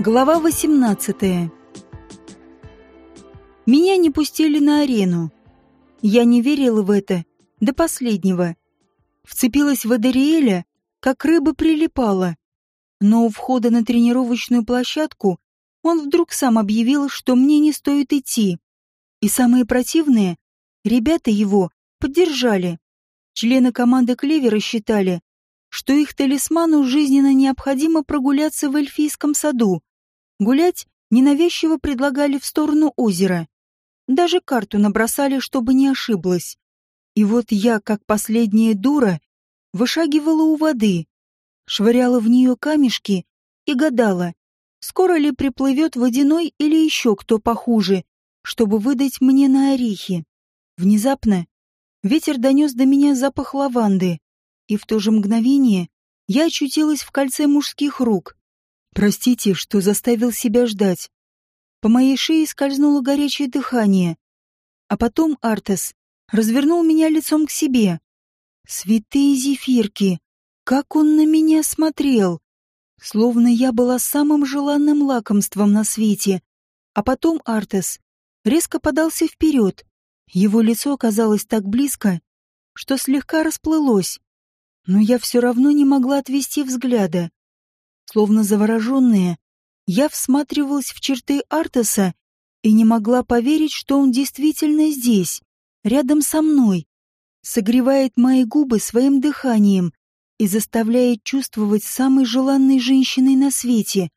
Глава 18 Меня не пустили на арену. Я не верила в это до последнего. Вцепилась в Адариэля, как рыба прилипала. Но у входа на тренировочную площадку он вдруг сам объявил, что мне не стоит идти. И самое противное, ребята его поддержали. Члены команды Клевера считали, что их талисману жизненно необходимо прогуляться в эльфийском саду. Гулять ненавязчиво предлагали в сторону озера. Даже карту набросали, чтобы не ошиблась. И вот я, как последняя дура, вышагивала у воды, швыряла в нее камешки и гадала, скоро ли приплывет водяной или еще кто похуже, чтобы выдать мне на орехи. Внезапно ветер донес до меня запах лаванды и в то же мгновение я очутилась в кольце мужских рук. Простите, что заставил себя ждать. По моей шее скользнуло горячее дыхание. А потом Артес развернул меня лицом к себе. Святые зефирки! Как он на меня смотрел! Словно я была самым желанным лакомством на свете. А потом Артес резко подался вперед. Его лицо оказалось так близко, что слегка расплылось но я все равно не могла отвести взгляда. Словно завороженная, я всматривалась в черты Артаса и не могла поверить, что он действительно здесь, рядом со мной, согревает мои губы своим дыханием и заставляет чувствовать самой желанной женщиной на свете.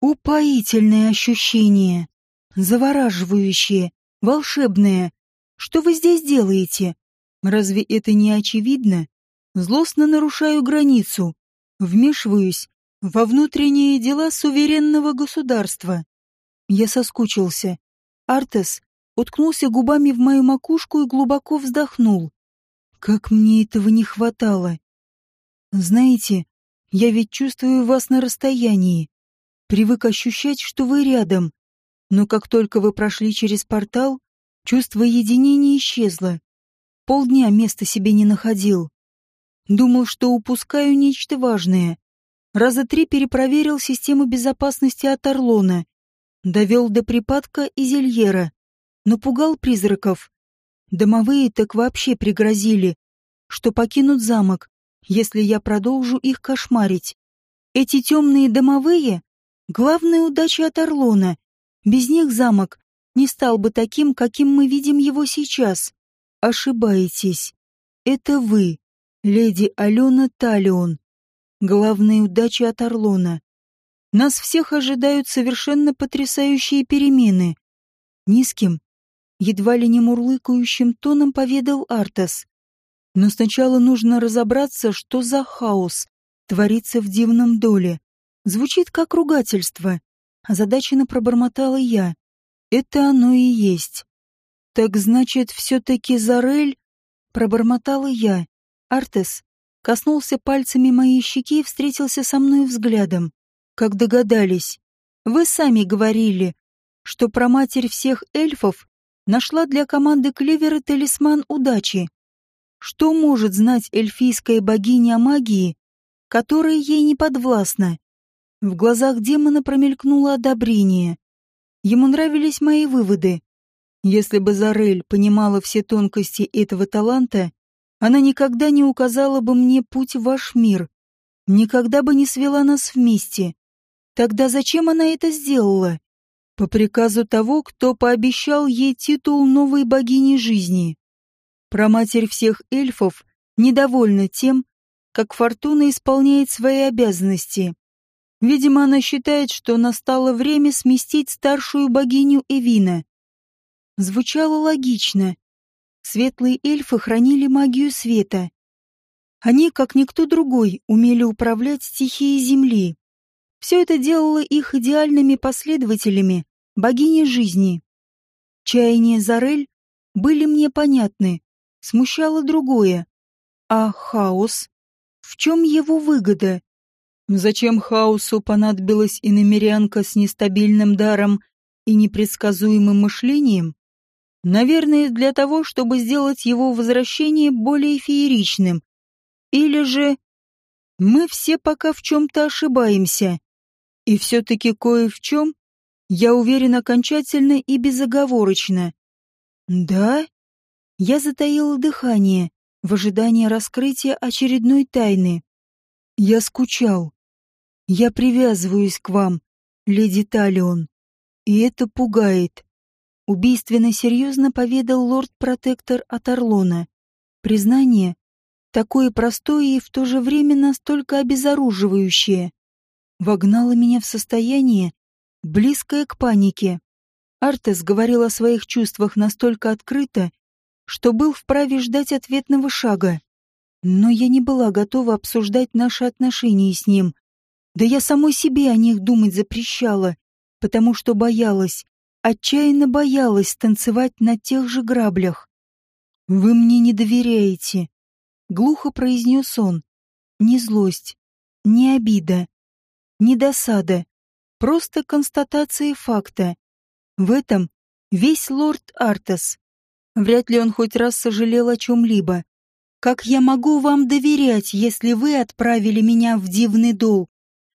Упоительное ощущение, завораживающее, волшебное. Что вы здесь делаете? Разве это не очевидно? Злостно нарушаю границу, вмешиваюсь во внутренние дела суверенного государства. Я соскучился. Артес уткнулся губами в мою макушку и глубоко вздохнул. Как мне этого не хватало. Знаете, я ведь чувствую вас на расстоянии. Привык ощущать, что вы рядом. Но как только вы прошли через портал, чувство единения исчезло. Полдня места себе не находил. Думал, что упускаю нечто важное. Раза три перепроверил систему безопасности от Орлона. Довел до припадка Изельера. Напугал призраков. Домовые так вообще пригрозили, что покинут замок, если я продолжу их кошмарить. Эти темные домовые — главная удача от Орлона. Без них замок не стал бы таким, каким мы видим его сейчас. Ошибаетесь. Это вы леди Алена Талион. Главная удача от Орлона. Нас всех ожидают совершенно потрясающие перемены. Низким, едва ли не мурлыкающим тоном поведал Артас. Но сначала нужно разобраться, что за хаос творится в дивном доле. Звучит как ругательство. Озадаченно пробормотала я. Это оно и есть. Так значит, все-таки Зарель? Пробормотала я. Артес коснулся пальцами моей щеки и встретился со мной взглядом. Как догадались. Вы сами говорили, что про матерь всех эльфов нашла для команды Клевера талисман удачи. Что может знать эльфийская богиня магии, которая ей не подвластна? В глазах демона промелькнуло одобрение. Ему нравились мои выводы. Если бы Зарель понимала все тонкости этого таланта, она никогда не указала бы мне путь в ваш мир, никогда бы не свела нас вместе. Тогда зачем она это сделала? По приказу того, кто пообещал ей титул новой богини жизни. Проматерь всех эльфов недовольна тем, как Фортуна исполняет свои обязанности. Видимо, она считает, что настало время сместить старшую богиню Эвина. Звучало логично, Светлые эльфы хранили магию света. Они, как никто другой, умели управлять стихией Земли. Все это делало их идеальными последователями богини жизни. Чаяния Зарель были мне понятны, смущало другое. А хаос? В чем его выгода? Зачем хаосу понадобилась иномерянка с нестабильным даром и непредсказуемым мышлением? Наверное, для того, чтобы сделать его возвращение более фееричным. Или же... Мы все пока в чем-то ошибаемся. И все-таки кое в чем я уверен окончательно и безоговорочно. Да? Я затаила дыхание в ожидании раскрытия очередной тайны. Я скучал. Я привязываюсь к вам, леди Талион. И это пугает. Убийственно серьезно поведал лорд-протектор от Орлона. Признание такое простое и в то же время настолько обезоруживающее, вогнало меня в состояние, близкое к панике. Артес говорил о своих чувствах настолько открыто, что был вправе ждать ответного шага. Но я не была готова обсуждать наши отношения с ним. Да я самой себе о них думать запрещала, потому что боялась, отчаянно боялась танцевать на тех же граблях. «Вы мне не доверяете», — глухо произнес он. «Не злость, не обида, не досада, просто констатация факта. В этом весь лорд Артас. Вряд ли он хоть раз сожалел о чем-либо. Как я могу вам доверять, если вы отправили меня в дивный дол,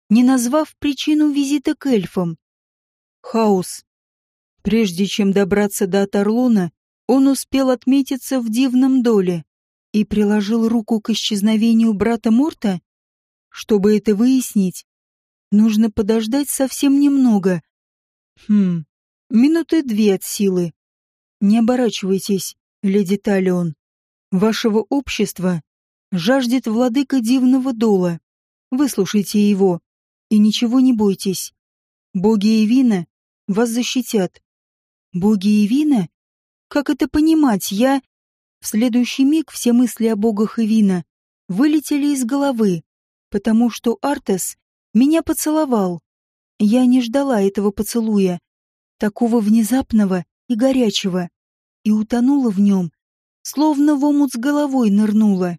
не назвав причину визита к эльфам? Хаос. Прежде чем добраться до Атарлона, он успел отметиться в дивном доле и приложил руку к исчезновению брата Морта? Чтобы это выяснить, нужно подождать совсем немного. Хм, минуты две от силы. Не оборачивайтесь, леди Талион. Вашего общества жаждет владыка дивного дола. Выслушайте его и ничего не бойтесь. Боги и вина вас защитят. Боги и вина? Как это понимать? Я... В следующий миг все мысли о богах и вина вылетели из головы, потому что Артес меня поцеловал. Я не ждала этого поцелуя, такого внезапного и горячего, и утонула в нем, словно в омут с головой нырнула.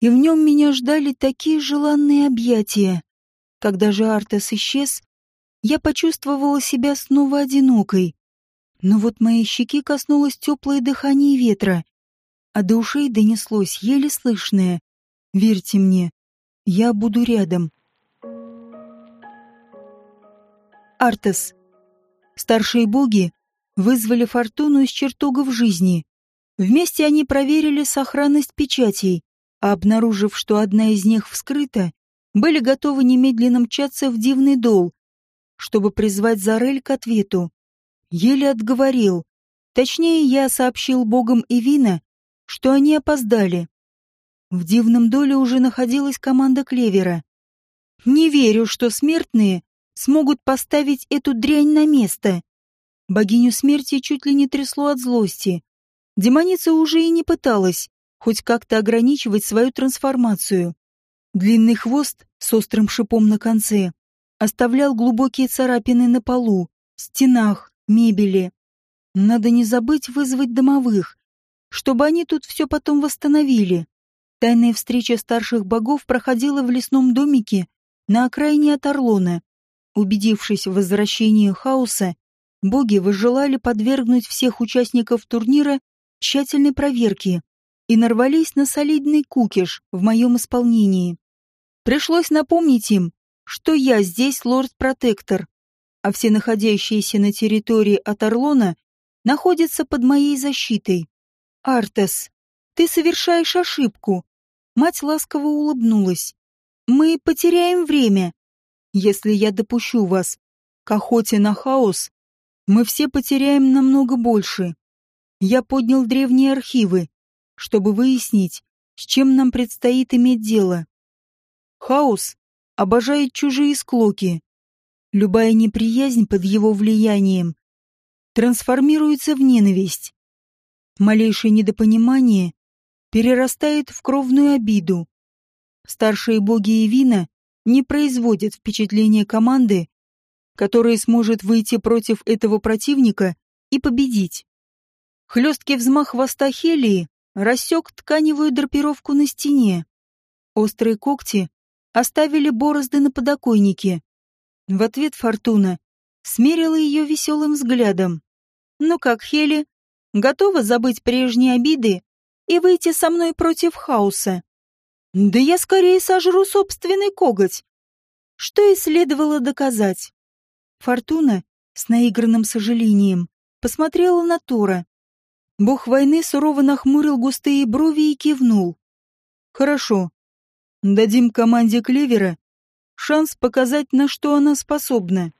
И в нем меня ждали такие желанные объятия. Когда же Артес исчез, я почувствовала себя снова одинокой. Но вот моей щеки коснулось теплое дыхание ветра, а до ушей донеслось еле слышное. «Верьте мне, я буду рядом». Артес. Старшие боги вызвали фортуну из чертогов жизни. Вместе они проверили сохранность печатей, а обнаружив, что одна из них вскрыта, были готовы немедленно мчаться в дивный дол, чтобы призвать Зарель к ответу. Еле отговорил. Точнее, я сообщил богам Ивина, что они опоздали. В дивном доле уже находилась команда Клевера. Не верю, что смертные смогут поставить эту дрянь на место. Богиню смерти чуть ли не трясло от злости. Демоница уже и не пыталась хоть как-то ограничивать свою трансформацию. Длинный хвост с острым шипом на конце оставлял глубокие царапины на полу, стенах, мебели. Надо не забыть вызвать домовых, чтобы они тут все потом восстановили. Тайная встреча старших богов проходила в лесном домике на окраине от Орлона. Убедившись в возвращении хаоса, боги возжелали подвергнуть всех участников турнира тщательной проверке и нарвались на солидный кукиш в моем исполнении. Пришлось напомнить им, что я здесь лорд-протектор, а все находящиеся на территории от Орлона находятся под моей защитой. Артес, ты совершаешь ошибку. Мать ласково улыбнулась. Мы потеряем время. Если я допущу вас к охоте на хаос, мы все потеряем намного больше. Я поднял древние архивы, чтобы выяснить, с чем нам предстоит иметь дело. Хаос обожает чужие склоки. Любая неприязнь под его влиянием трансформируется в ненависть. Малейшее недопонимание перерастает в кровную обиду. Старшие боги и вина не производят впечатления команды, которая сможет выйти против этого противника и победить. Хлесткий взмах хвоста Хелии рассек тканевую драпировку на стене. Острые когти оставили борозды на подоконнике. В ответ Фортуна смерила ее веселым взглядом. «Ну как, Хели, готова забыть прежние обиды и выйти со мной против хаоса?» «Да я скорее сожру собственный коготь!» что и следовало доказать. Фортуна, с наигранным сожалением, посмотрела на Тора. Бог войны сурово нахмурил густые брови и кивнул. «Хорошо. Дадим команде Клевера шанс показать, на что она способна».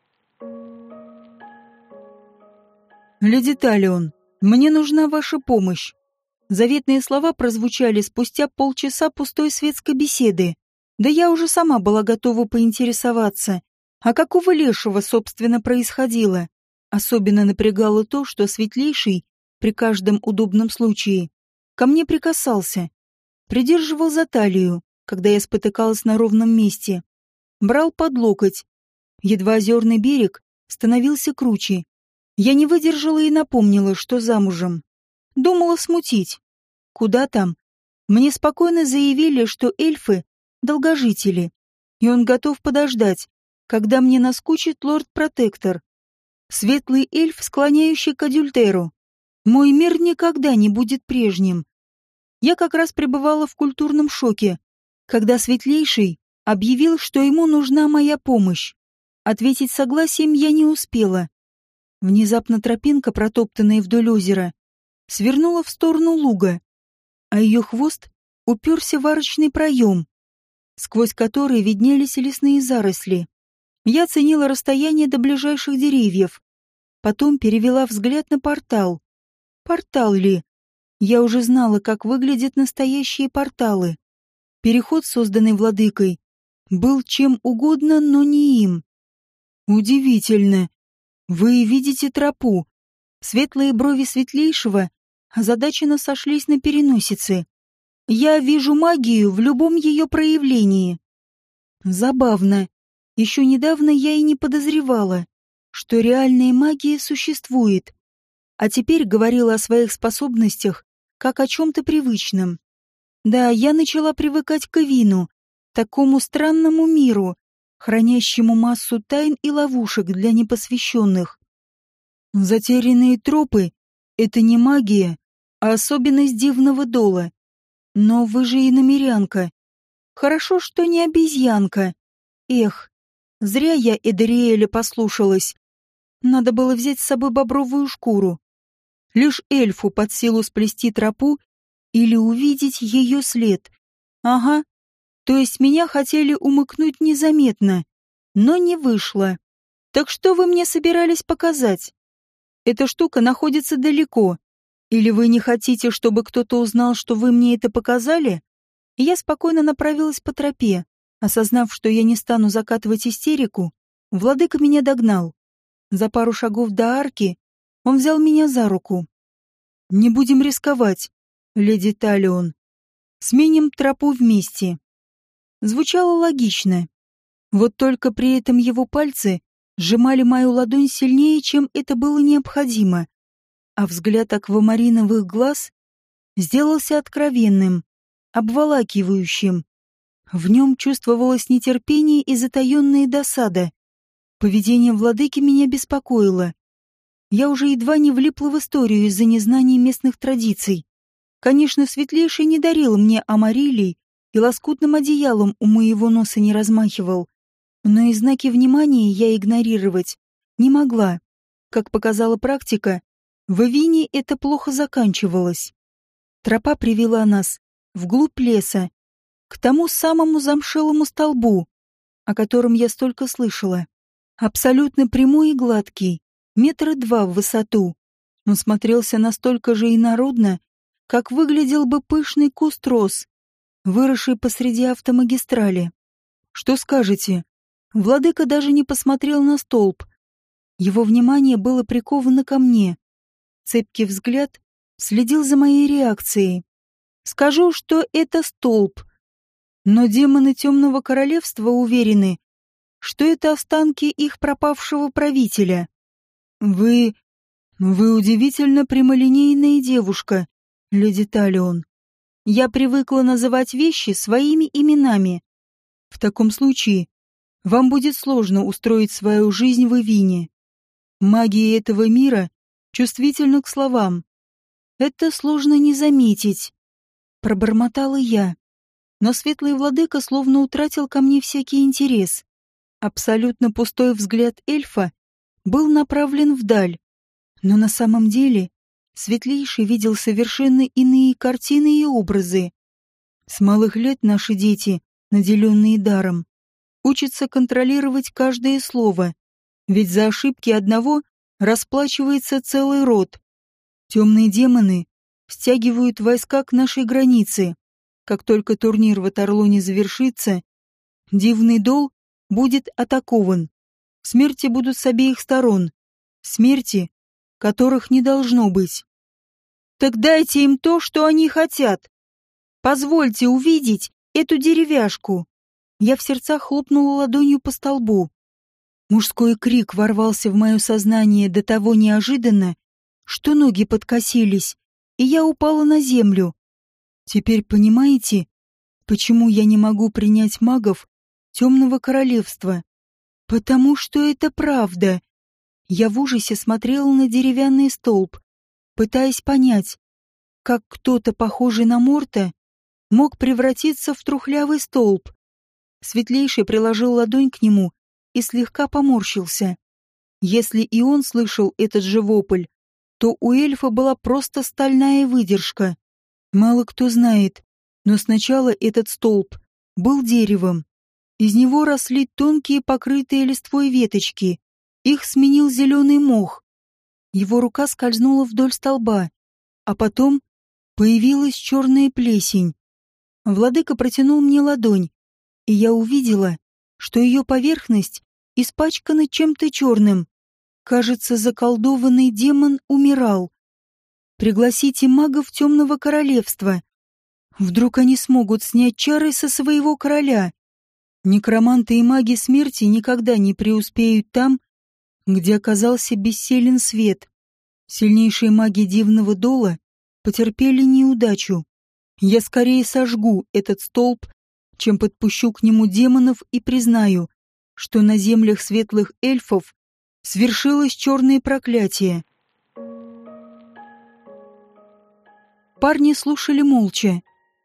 «Леди Талион, мне нужна ваша помощь». Заветные слова прозвучали спустя полчаса пустой светской беседы. Да я уже сама была готова поинтересоваться, а какого лешего, собственно, происходило. Особенно напрягало то, что Светлейший при каждом удобном случае ко мне прикасался, придерживал за талию, когда я спотыкалась на ровном месте, брал под локоть. Едва озерный берег становился круче. Я не выдержала и напомнила, что замужем. Думала смутить. Куда там? Мне спокойно заявили, что эльфы — долгожители, и он готов подождать, когда мне наскучит лорд-протектор. Светлый эльф, склоняющий к адюльтеру. Мой мир никогда не будет прежним. Я как раз пребывала в культурном шоке, когда Светлейший объявил, что ему нужна моя помощь. Ответить согласием я не успела. Внезапно тропинка, протоптанная вдоль озера, свернула в сторону луга, а ее хвост уперся в арочный проем, сквозь который виднелись лесные заросли. Я оценила расстояние до ближайших деревьев. Потом перевела взгляд на портал. Портал ли? Я уже знала, как выглядят настоящие порталы. Переход, созданный владыкой, был чем угодно, но не им. Удивительно. Вы видите тропу. Светлые брови светлейшего озадаченно сошлись на переносице. Я вижу магию в любом ее проявлении. Забавно. Еще недавно я и не подозревала, что реальная магия существует, а теперь говорила о своих способностях как о чем-то привычном. Да, я начала привыкать к Вину, такому странному миру, хранящему массу тайн и ловушек для непосвященных. Затерянные тропы — это не магия, а особенность дивного дола. Но вы же и намерянка. Хорошо, что не обезьянка. Эх, Зря я Эдериэля послушалась. Надо было взять с собой бобровую шкуру. Лишь эльфу под силу сплести тропу или увидеть ее след. Ага, то есть меня хотели умыкнуть незаметно, но не вышло. Так что вы мне собирались показать? Эта штука находится далеко. Или вы не хотите, чтобы кто-то узнал, что вы мне это показали? Я спокойно направилась по тропе. Осознав, что я не стану закатывать истерику, владыка меня догнал. За пару шагов до арки он взял меня за руку. «Не будем рисковать, леди Талион. Сменим тропу вместе». Звучало логично. Вот только при этом его пальцы сжимали мою ладонь сильнее, чем это было необходимо, а взгляд аквамариновых глаз сделался откровенным, обволакивающим. В нем чувствовалось нетерпение и затаенная досада. Поведение владыки меня беспокоило. Я уже едва не влипла в историю из-за незнания местных традиций. Конечно, светлейший не дарил мне амарилий и лоскутным одеялом у моего носа не размахивал. Но и знаки внимания я игнорировать не могла. Как показала практика, в Авине это плохо заканчивалось. Тропа привела нас вглубь леса, к тому самому замшелому столбу, о котором я столько слышала. Абсолютно прямой и гладкий, метра два в высоту. Он смотрелся настолько же инородно, как выглядел бы пышный куст роз, выросший посреди автомагистрали. Что скажете? Владыка даже не посмотрел на столб. Его внимание было приковано ко мне. Цепкий взгляд следил за моей реакцией. Скажу, что это столб, но демоны Темного Королевства уверены, что это останки их пропавшего правителя. Вы... вы удивительно прямолинейная девушка, леди Талион. Я привыкла называть вещи своими именами. В таком случае вам будет сложно устроить свою жизнь в Ивине. Магия этого мира чувствительна к словам. Это сложно не заметить. Пробормотала я но светлый владыка словно утратил ко мне всякий интерес. Абсолютно пустой взгляд эльфа был направлен вдаль, но на самом деле Светлейший видел совершенно иные картины и образы. С малых лет наши дети, наделенные даром, учатся контролировать каждое слово, ведь за ошибки одного расплачивается целый род. Темные демоны стягивают войска к нашей границе. Как только турнир в Аторлоне завершится, Дивный Дол будет атакован. Смерти будут с обеих сторон. Смерти, которых не должно быть. Так дайте им то, что они хотят. Позвольте увидеть эту деревяшку. Я в сердцах хлопнула ладонью по столбу. Мужской крик ворвался в мое сознание до того неожиданно, что ноги подкосились, и я упала на землю. Теперь понимаете, почему я не могу принять магов темного королевства? Потому что это правда. Я в ужасе смотрела на деревянный столб, пытаясь понять, как кто-то, похожий на Морта, мог превратиться в трухлявый столб. Светлейший приложил ладонь к нему и слегка поморщился. Если и он слышал этот же вопль, то у эльфа была просто стальная выдержка. Мало кто знает, но сначала этот столб был деревом. Из него росли тонкие покрытые листвой веточки. Их сменил зеленый мох. Его рука скользнула вдоль столба, а потом появилась черная плесень. Владыка протянул мне ладонь, и я увидела, что ее поверхность испачкана чем-то черным. Кажется, заколдованный демон умирал. Пригласите магов темного королевства. Вдруг они смогут снять чары со своего короля. Некроманты и маги смерти никогда не преуспеют там, где оказался бесселен свет. Сильнейшие маги дивного дола потерпели неудачу. Я скорее сожгу этот столб, чем подпущу к нему демонов и признаю, что на землях светлых эльфов свершилось черное проклятие. Парни слушали молча,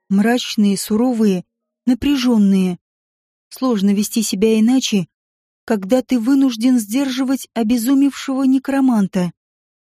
мрачные, суровые, напряженные. Сложно вести себя иначе, когда ты вынужден сдерживать обезумевшего некроманта.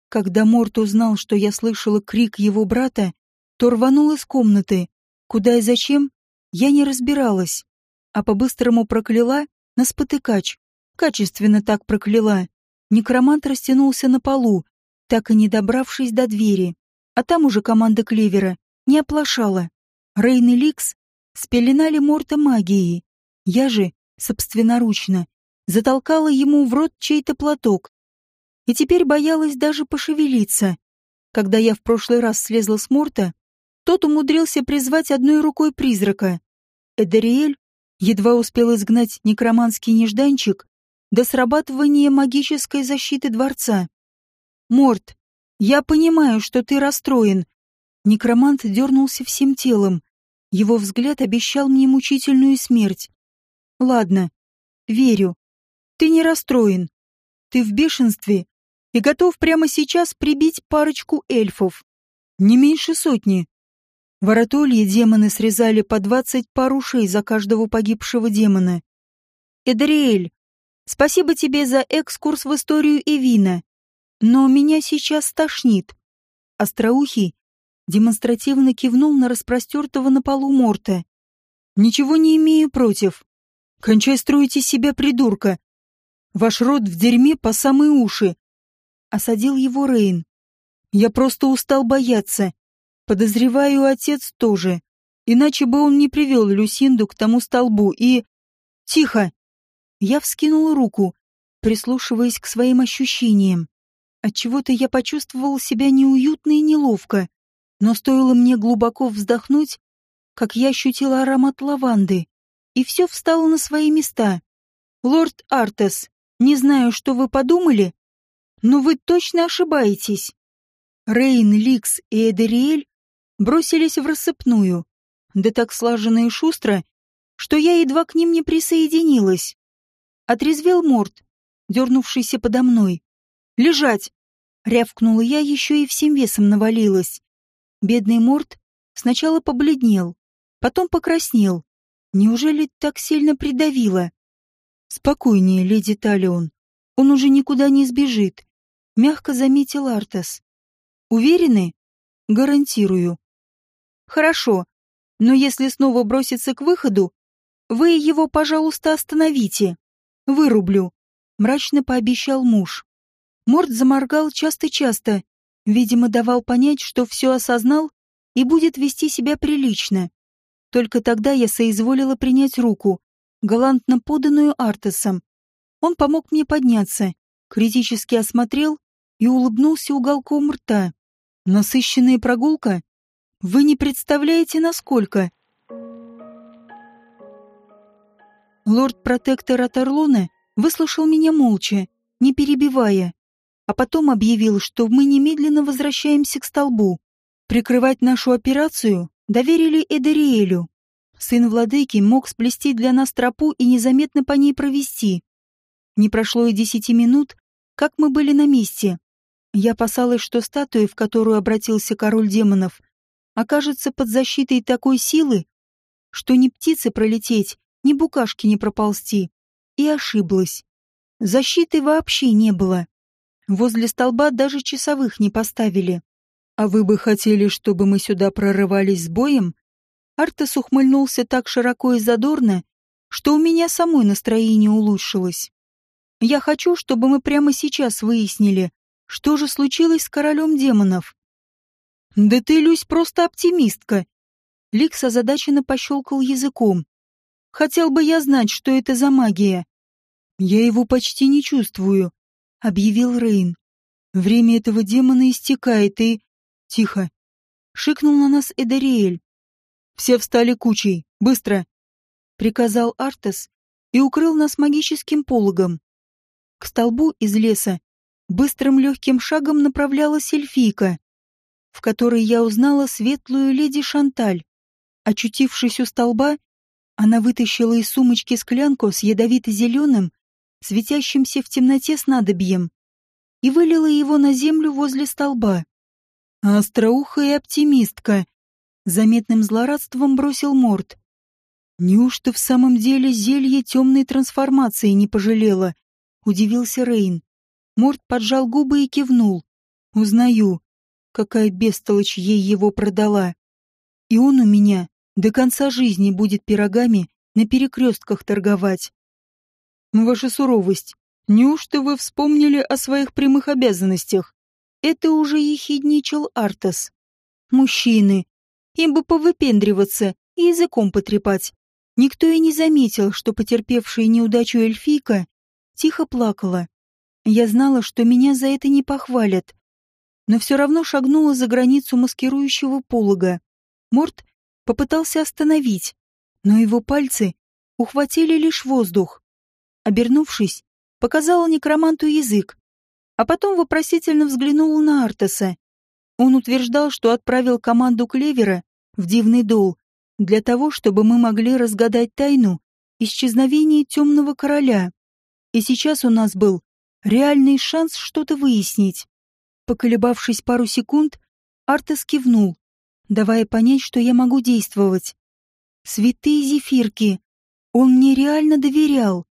Когда Морт узнал, что я слышала крик его брата, то рванул из комнаты. Куда и зачем, я не разбиралась, а по-быстрому прокляла на спотыкач. Качественно так прокляла. Некромант растянулся на полу, так и не добравшись до двери. А там уже команда Клевера не оплошала. Рейн и Ликс спеленали Морта магией. Я же, собственноручно, затолкала ему в рот чей-то платок. И теперь боялась даже пошевелиться. Когда я в прошлый раз слезла с морта, тот умудрился призвать одной рукой призрака. Эдериэль едва успел изгнать некроманский нежданчик до срабатывания магической защиты дворца. «Морт, я понимаю, что ты расстроен». Некромант дернулся всем телом. Его взгляд обещал мне мучительную смерть. «Ладно, верю. Ты не расстроен. Ты в бешенстве и готов прямо сейчас прибить парочку эльфов. Не меньше сотни. В Аратолье демоны срезали по двадцать пар ушей за каждого погибшего демона. Эдриэль, спасибо тебе за экскурс в историю Эвина, но меня сейчас стошнит. Остроухий демонстративно кивнул на распростертого на полу Морта. Ничего не имею против. Кончай строить из себя придурка, Ваш род в дерьме по самые уши. Осадил его Рейн. Я просто устал бояться. Подозреваю, отец тоже. Иначе бы он не привел Люсинду к тому столбу и... Тихо! Я вскинул руку, прислушиваясь к своим ощущениям. Отчего-то я почувствовал себя неуютно и неловко. Но стоило мне глубоко вздохнуть, как я ощутила аромат лаванды, и все встало на свои места. «Лорд Артес, не знаю, что вы подумали, но вы точно ошибаетесь. Рейн, Ликс и Эдериэль бросились в рассыпную, да так слаженно и шустро, что я едва к ним не присоединилась. Отрезвел Морд, дернувшийся подо мной. «Лежать!» — рявкнула я, еще и всем весом навалилась. Бедный Морд сначала побледнел, потом покраснел. Неужели так сильно придавило? Спокойнее, леди Талион. Он уже никуда не сбежит. Мягко заметил Артас. Уверены? Гарантирую. Хорошо, но если снова бросится к выходу, вы его, пожалуйста, остановите. Вырублю. Мрачно пообещал муж. Морд заморгал часто-часто, видимо, давал понять, что все осознал и будет вести себя прилично. Только тогда я соизволила принять руку, галантно поданную Артесом. Он помог мне подняться, критически осмотрел и улыбнулся уголком рта. Насыщенная прогулка? Вы не представляете, насколько. Лорд-протектор от выслушал меня молча, не перебивая, а потом объявил, что мы немедленно возвращаемся к столбу. Прикрывать нашу операцию доверили Эдериэлю. Сын владыки мог сплести для нас тропу и незаметно по ней провести. Не прошло и десяти минут, как мы были на месте. Я опасалась, что статуя, в которую обратился король демонов, окажется под защитой такой силы, что ни птицы пролететь, ни букашки не проползти. И ошиблась. Защиты вообще не было. Возле столба даже часовых не поставили. «А вы бы хотели, чтобы мы сюда прорывались с боем?» Артес ухмыльнулся так широко и задорно, что у меня самой настроение улучшилось. «Я хочу, чтобы мы прямо сейчас выяснили, что же случилось с королем демонов». «Да ты, Люсь, просто оптимистка!» Ликс озадаченно пощелкал языком. «Хотел бы я знать, что это за магия». «Я его почти не чувствую», — объявил Рейн. «Время этого демона истекает, и...» «Тихо!» — шикнул на нас Эдериэль. «Все встали кучей! Быстро!» — приказал Артес и укрыл нас магическим пологом. К столбу из леса быстрым легким шагом направлялась эльфийка, в которой я узнала светлую леди Шанталь. Очутившись у столба, она вытащила из сумочки склянку с ядовито-зеленым, светящимся в темноте снадобьем, и вылила его на землю возле столба. Остроухая оптимистка. Заметным злорадством бросил Морд. Неужто в самом деле зелье темной трансформации не пожалела? Удивился Рейн. Морд поджал губы и кивнул. Узнаю, какая бестолочь ей его продала. И он у меня до конца жизни будет пирогами на перекрестках торговать. Ваша суровость, неужто вы вспомнили о своих прямых обязанностях? Это уже ехидничал Артас. Мужчины. Им бы повыпендриваться и языком потрепать. Никто и не заметил, что потерпевшая неудачу эльфийка тихо плакала. Я знала, что меня за это не похвалят. Но все равно шагнула за границу маскирующего полога. Морт попытался остановить, но его пальцы ухватили лишь воздух. Обернувшись, показала некроманту язык, а потом вопросительно взглянул на Артаса. Он утверждал, что отправил команду Клевера в Дивный Дол для того, чтобы мы могли разгадать тайну исчезновения Темного Короля. И сейчас у нас был реальный шанс что-то выяснить. Поколебавшись пару секунд, Артас кивнул, давая понять, что я могу действовать. Святые зефирки! Он мне реально доверял.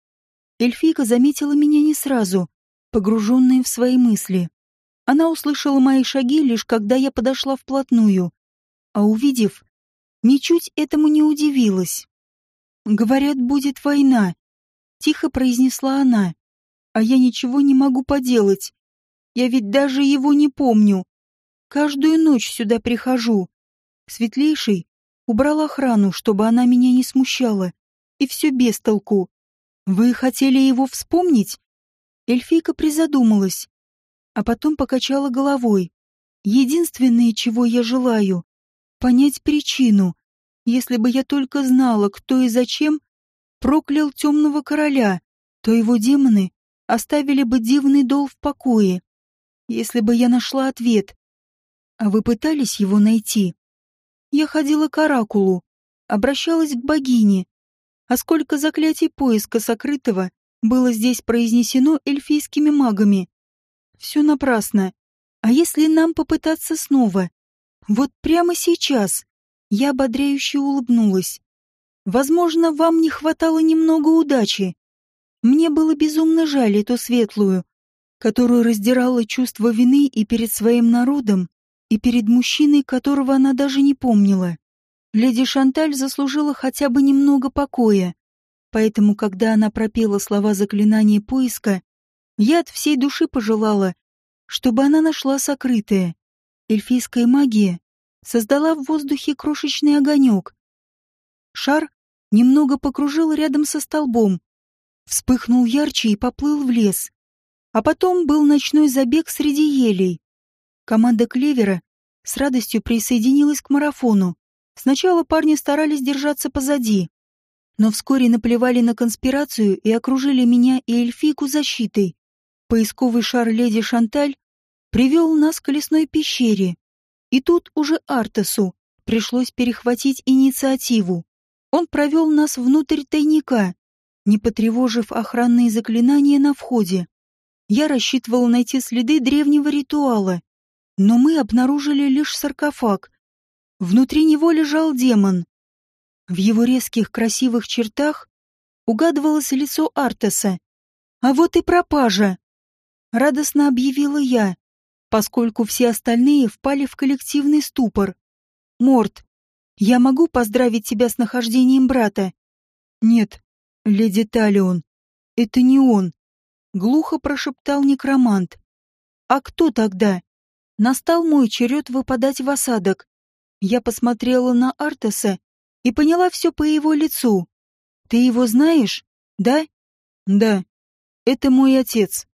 Эльфийка заметила меня не сразу, погруженная в свои мысли. Она услышала мои шаги лишь когда я подошла вплотную, а увидев, ничуть этому не удивилась. «Говорят, будет война», — тихо произнесла она. «А я ничего не могу поделать. Я ведь даже его не помню. Каждую ночь сюда прихожу. Светлейший убрал охрану, чтобы она меня не смущала. И все без толку. Вы хотели его вспомнить? Эльфийка призадумалась, а потом покачала головой. Единственное, чего я желаю — понять причину. Если бы я только знала, кто и зачем проклял темного короля, то его демоны оставили бы дивный дол в покое. Если бы я нашла ответ. А вы пытались его найти? Я ходила к оракулу, обращалась к богине. А сколько заклятий поиска сокрытого было здесь произнесено эльфийскими магами. Все напрасно. А если нам попытаться снова? Вот прямо сейчас. Я ободряюще улыбнулась. Возможно, вам не хватало немного удачи. Мне было безумно жаль эту светлую, которую раздирало чувство вины и перед своим народом, и перед мужчиной, которого она даже не помнила. Леди Шанталь заслужила хотя бы немного покоя, поэтому, когда она пропела слова заклинания поиска, я от всей души пожелала, чтобы она нашла сокрытое. Эльфийская магия создала в воздухе крошечный огонек. Шар немного покружил рядом со столбом, вспыхнул ярче и поплыл в лес. А потом был ночной забег среди елей. Команда Клевера с радостью присоединилась к марафону. Сначала парни старались держаться позади, но вскоре наплевали на конспирацию и окружили меня и эльфийку защитой. Поисковый шар леди Шанталь привел нас к лесной пещере. И тут уже Артасу пришлось перехватить инициативу. Он провел нас внутрь тайника, не потревожив охранные заклинания на входе. Я рассчитывал найти следы древнего ритуала, но мы обнаружили лишь саркофаг. Внутри него лежал демон. В его резких красивых чертах угадывалось лицо Артеса. А вот и пропажа! Радостно объявила я, поскольку все остальные впали в коллективный ступор. Морт, я могу поздравить тебя с нахождением брата? Нет, леди Талион, это не он. Глухо прошептал некромант. А кто тогда? Настал мой черед выпадать в осадок. Я посмотрела на Артеса и поняла все по его лицу. Ты его знаешь, да? Да. Это мой отец.